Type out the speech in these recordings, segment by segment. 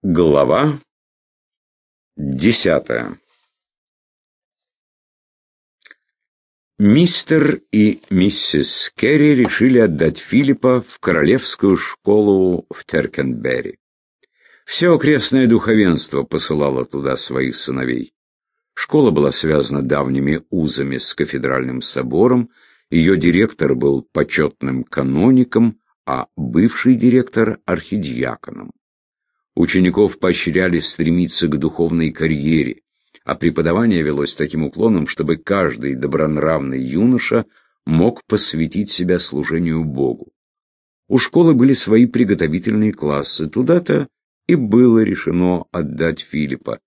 Глава десятая Мистер и миссис Керри решили отдать Филиппа в королевскую школу в Теркенберри. Все окрестное духовенство посылало туда своих сыновей. Школа была связана давними узами с кафедральным собором, ее директор был почетным каноником, а бывший директор – архидиаконом. Учеников поощряли стремиться к духовной карьере, а преподавание велось таким уклоном, чтобы каждый добронравный юноша мог посвятить себя служению Богу. У школы были свои приготовительные классы, туда-то и было решено отдать Филиппа.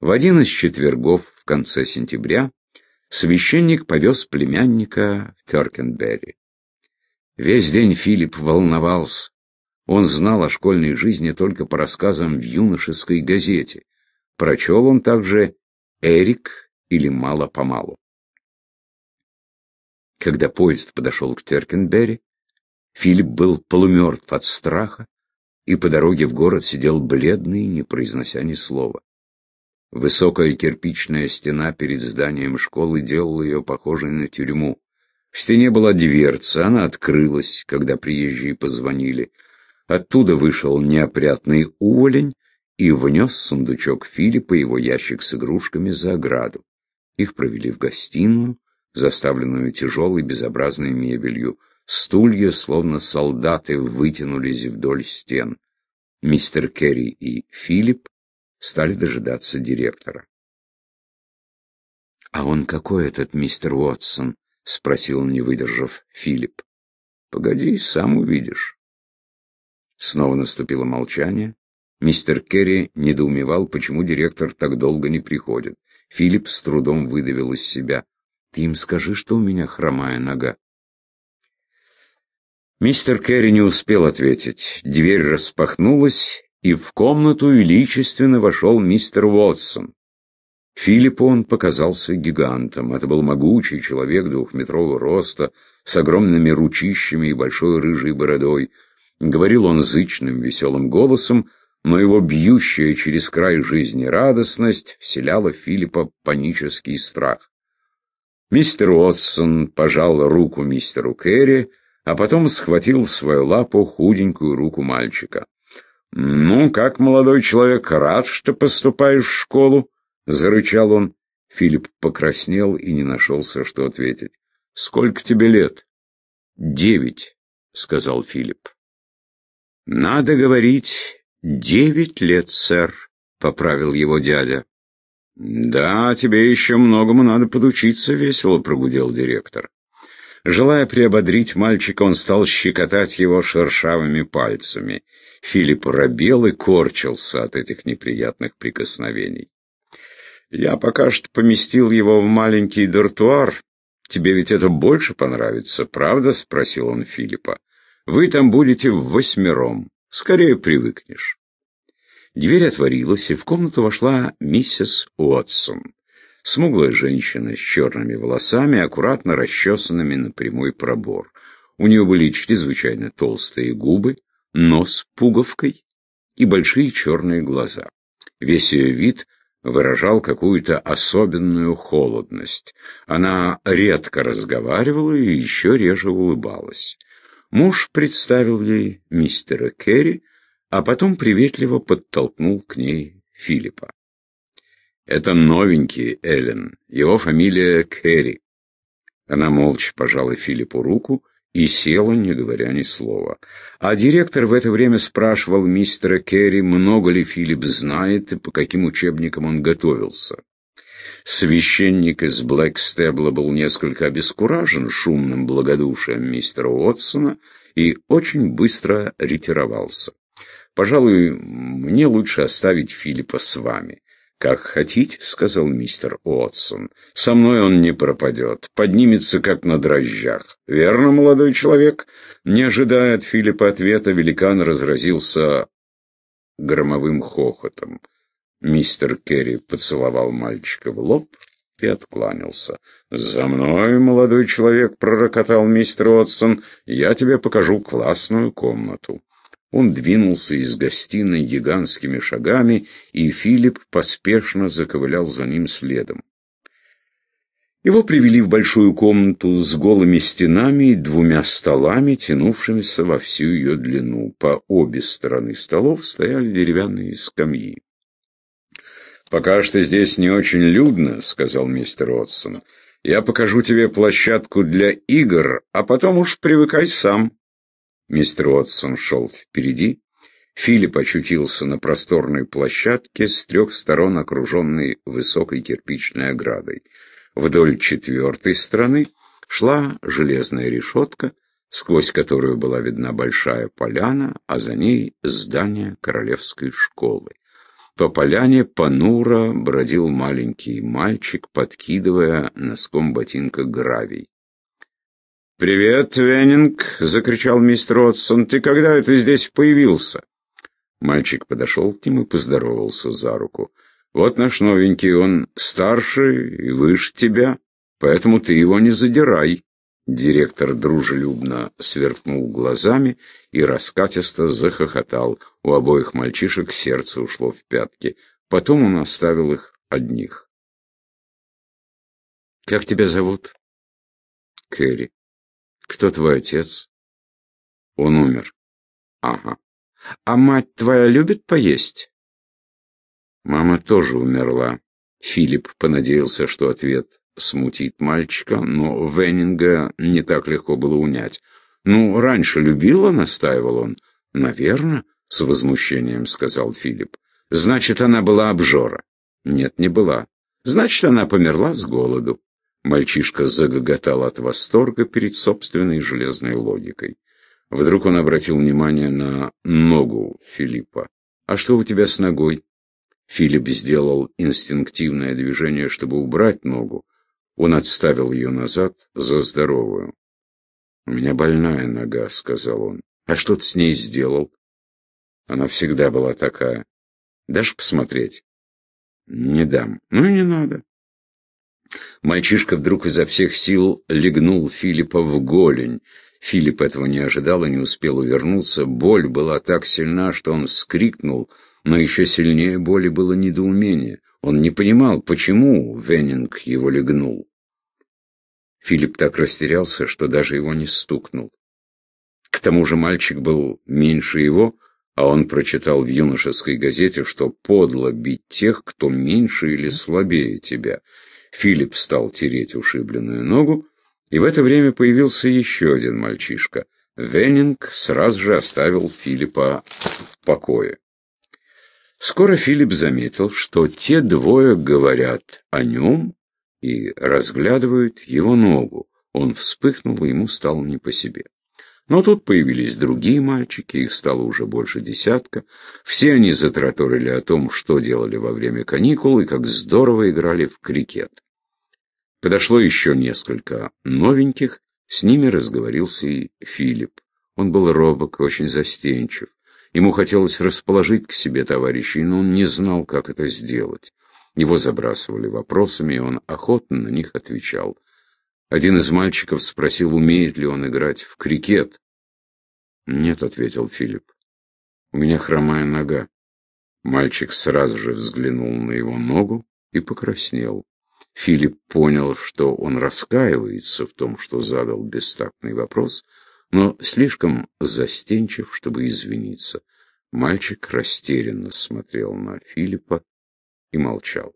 В один из четвергов в конце сентября священник повез племянника в Теркенберри. Весь день Филипп волновался. Он знал о школьной жизни только по рассказам в юношеской газете. Прочел он также «Эрик» или «Мало-помалу». Когда поезд подошел к Теркенберри, Филипп был полумертв от страха и по дороге в город сидел бледный, не произнося ни слова. Высокая кирпичная стена перед зданием школы делала ее похожей на тюрьму. В стене была дверца, она открылась, когда приезжие позвонили — Оттуда вышел неопрятный уволень и внес сундучок Филиппа его ящик с игрушками за ограду. Их провели в гостиную, заставленную тяжелой безобразной мебелью. Стулья, словно солдаты, вытянулись вдоль стен. Мистер Керри и Филипп стали дожидаться директора. «А он какой этот мистер Уотсон?» — спросил, не выдержав, Филипп. «Погоди, сам увидишь». Снова наступило молчание. Мистер Керри недоумевал, почему директор так долго не приходит. Филипп с трудом выдавил из себя. «Ты им скажи, что у меня хромая нога». Мистер Керри не успел ответить. Дверь распахнулась, и в комнату величественно вошел мистер Уотсон. Филиппу он показался гигантом. Это был могучий человек двухметрового роста, с огромными ручищами и большой рыжей бородой. Говорил он зычным, веселым голосом, но его бьющая через край жизни радостность вселяла Филиппа панический страх. Мистер Уотсон пожал руку мистеру Керри, а потом схватил в свою лапу худенькую руку мальчика. «Ну, как, молодой человек, рад, что поступаешь в школу?» — зарычал он. Филипп покраснел и не нашелся, что ответить. «Сколько тебе лет?» «Девять», — сказал Филипп. «Надо говорить, девять лет, сэр», — поправил его дядя. «Да, тебе еще многому надо подучиться весело», — прогудел директор. Желая приободрить мальчика, он стал щекотать его шершавыми пальцами. Филипп робел и корчился от этих неприятных прикосновений. «Я пока что поместил его в маленький дартуар. Тебе ведь это больше понравится, правда?» — спросил он Филиппа. Вы там будете в восьмером. Скорее привыкнешь. Дверь отворилась, и в комнату вошла миссис Уотсон. Смуглая женщина с черными волосами, аккуратно расчесанными на прямой пробор. У нее были чрезвычайно толстые губы, нос пуговкой и большие черные глаза. Весь ее вид выражал какую-то особенную холодность. Она редко разговаривала и еще реже улыбалась. Муж представил ей мистера Керри, а потом приветливо подтолкнул к ней Филиппа. «Это новенький Эллен, его фамилия Керри». Она молча пожала Филиппу руку и села, не говоря ни слова. А директор в это время спрашивал мистера Керри, много ли Филипп знает и по каким учебникам он готовился. Священник из Блэкстебла был несколько обескуражен шумным благодушием мистера Уотсона и очень быстро ретировался. «Пожалуй, мне лучше оставить Филиппа с вами». «Как хотите», — сказал мистер Уотсон. «Со мной он не пропадет. Поднимется, как на дрожжах. Верно, молодой человек?» Не ожидая от Филиппа ответа, великан разразился громовым хохотом. Мистер Керри поцеловал мальчика в лоб и откланялся. «За мной, молодой человек!» — пророкотал мистер Уотсон. «Я тебе покажу классную комнату». Он двинулся из гостиной гигантскими шагами, и Филипп поспешно заковылял за ним следом. Его привели в большую комнату с голыми стенами и двумя столами, тянувшимися во всю ее длину. По обе стороны столов стояли деревянные скамьи. «Пока что здесь не очень людно», — сказал мистер Отсон. «Я покажу тебе площадку для игр, а потом уж привыкай сам». Мистер Отсон шел впереди. Филипп очутился на просторной площадке с трех сторон окруженной высокой кирпичной оградой. Вдоль четвертой стороны шла железная решетка, сквозь которую была видна большая поляна, а за ней здание королевской школы. По поляне понуро бродил маленький мальчик, подкидывая носком ботинка гравий. «Привет, Веннинг!» — закричал мистер Отсон. «Ты когда это здесь появился?» Мальчик подошел к ним и поздоровался за руку. Вот наш новенький, он старше и выше тебя, поэтому ты его не задирай. Директор дружелюбно сверкнул глазами и раскатисто захохотал. У обоих мальчишек сердце ушло в пятки. Потом он оставил их одних. «Как тебя зовут?» «Кэрри». «Кто твой отец?» «Он умер». «Ага. А мать твоя любит поесть?» Мама тоже умерла. Филипп понадеялся, что ответ смутит мальчика, но Веннинга не так легко было унять. «Ну, раньше любила?» — настаивал он. «Наверно», — с возмущением сказал Филипп. «Значит, она была обжора?» «Нет, не была. Значит, она померла с голоду». Мальчишка загоготал от восторга перед собственной железной логикой. Вдруг он обратил внимание на ногу Филиппа. «А что у тебя с ногой?» Филипп сделал инстинктивное движение, чтобы убрать ногу. Он отставил ее назад за здоровую. «У меня больная нога», — сказал он. «А что ты с ней сделал?» Она всегда была такая. «Дашь посмотреть?» «Не дам». «Ну и не надо». Мальчишка вдруг изо всех сил легнул Филиппа в голень. Филипп этого не ожидал и не успел увернуться. Боль была так сильна, что он вскрикнул — но еще сильнее боли было недоумение. Он не понимал, почему Веннинг его легнул. Филипп так растерялся, что даже его не стукнул. К тому же мальчик был меньше его, а он прочитал в юношеской газете, что подло бить тех, кто меньше или слабее тебя. Филипп стал тереть ушибленную ногу, и в это время появился еще один мальчишка. Веннинг сразу же оставил Филиппа в покое. Скоро Филипп заметил, что те двое говорят о нем и разглядывают его ногу. Он вспыхнул, и ему стало не по себе. Но тут появились другие мальчики, их стало уже больше десятка. Все они затраторили о том, что делали во время каникул и как здорово играли в крикет. Подошло еще несколько новеньких, с ними разговорился и Филипп. Он был робок, очень застенчив. Ему хотелось расположить к себе товарищей, но он не знал, как это сделать. Его забрасывали вопросами, и он охотно на них отвечал. Один из мальчиков спросил, умеет ли он играть в крикет. «Нет», — ответил Филипп, — «у меня хромая нога». Мальчик сразу же взглянул на его ногу и покраснел. Филипп понял, что он раскаивается в том, что задал бестактный вопрос, но слишком застенчив, чтобы извиниться. Мальчик растерянно смотрел на Филиппа и молчал.